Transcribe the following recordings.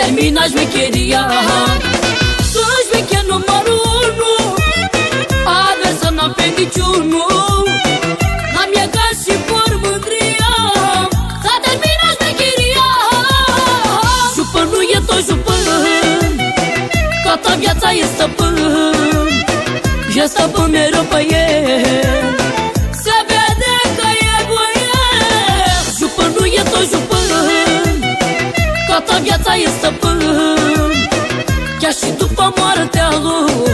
termina șmecheria. Sunt șmecher numărul unu Adresa n-am pe niciunul Am iegat și por mândria S-a terminat șmecheria. Jupă nu e tot jupă Toată viața e stăpân. E stăpân mereu pe el viața e stăpân. Chiar și după moartea lui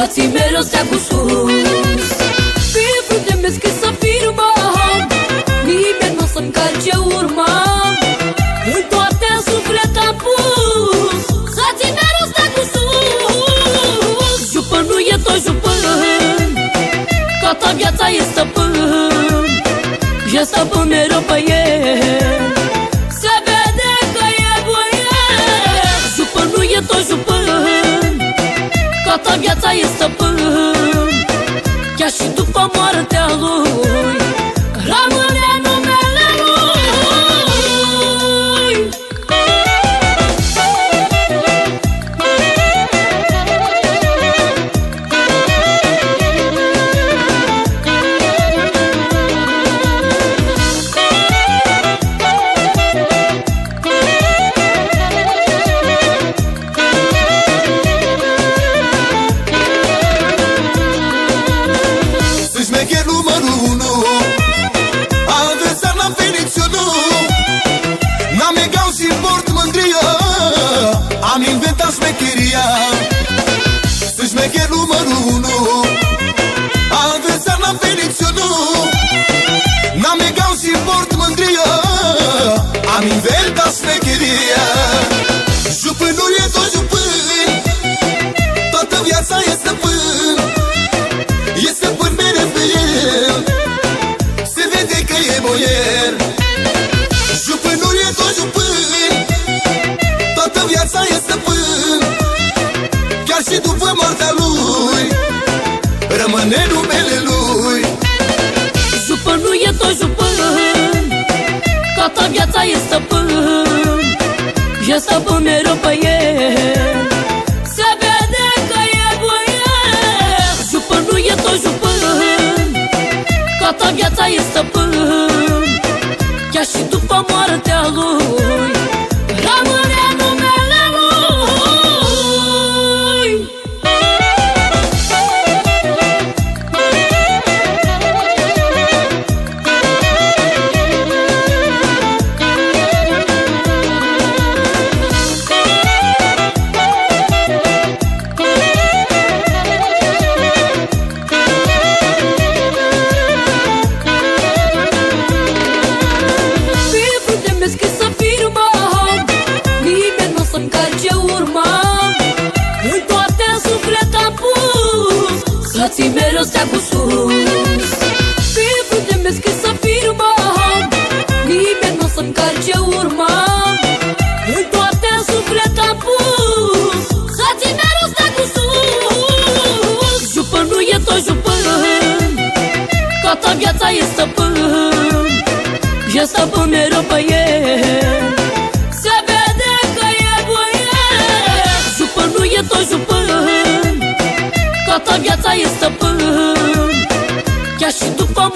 pus Să ții mereu steagul sus. Fie frunte meschisă firma Nimeni nu o să-mi calce urma. În toate suflet am pus Să ții mereu steagul sus. Jupă nu e tot jupă Toată viața e stăpân. E stăpân mereu pe el Toată viața e stăpân Chiar și după inventat șmecheria Sunt șmecher numărul unu Adresat la Feniționu N-am egal și port mândria Am inventat șmecheria. Jupânul e tot jupân Toată viața e stăpân E stăpân mereu pe el Se vede că e boier. Jupânul e tot jupân Toată viața e stăpân Chiar și după moartea lui Rămâne numele lui. Jupă nu e tot jupân Toată viața e stăpân. E stăpân mereu pe el. Se vede că e băiat. Jupă nu e tot jupân Toată viața e stăpân viața e stăpân E stăpân mereu pe el. Se vede că e băiat Jupă nu e tot jupân Toată viața e stăpân. Chiar și după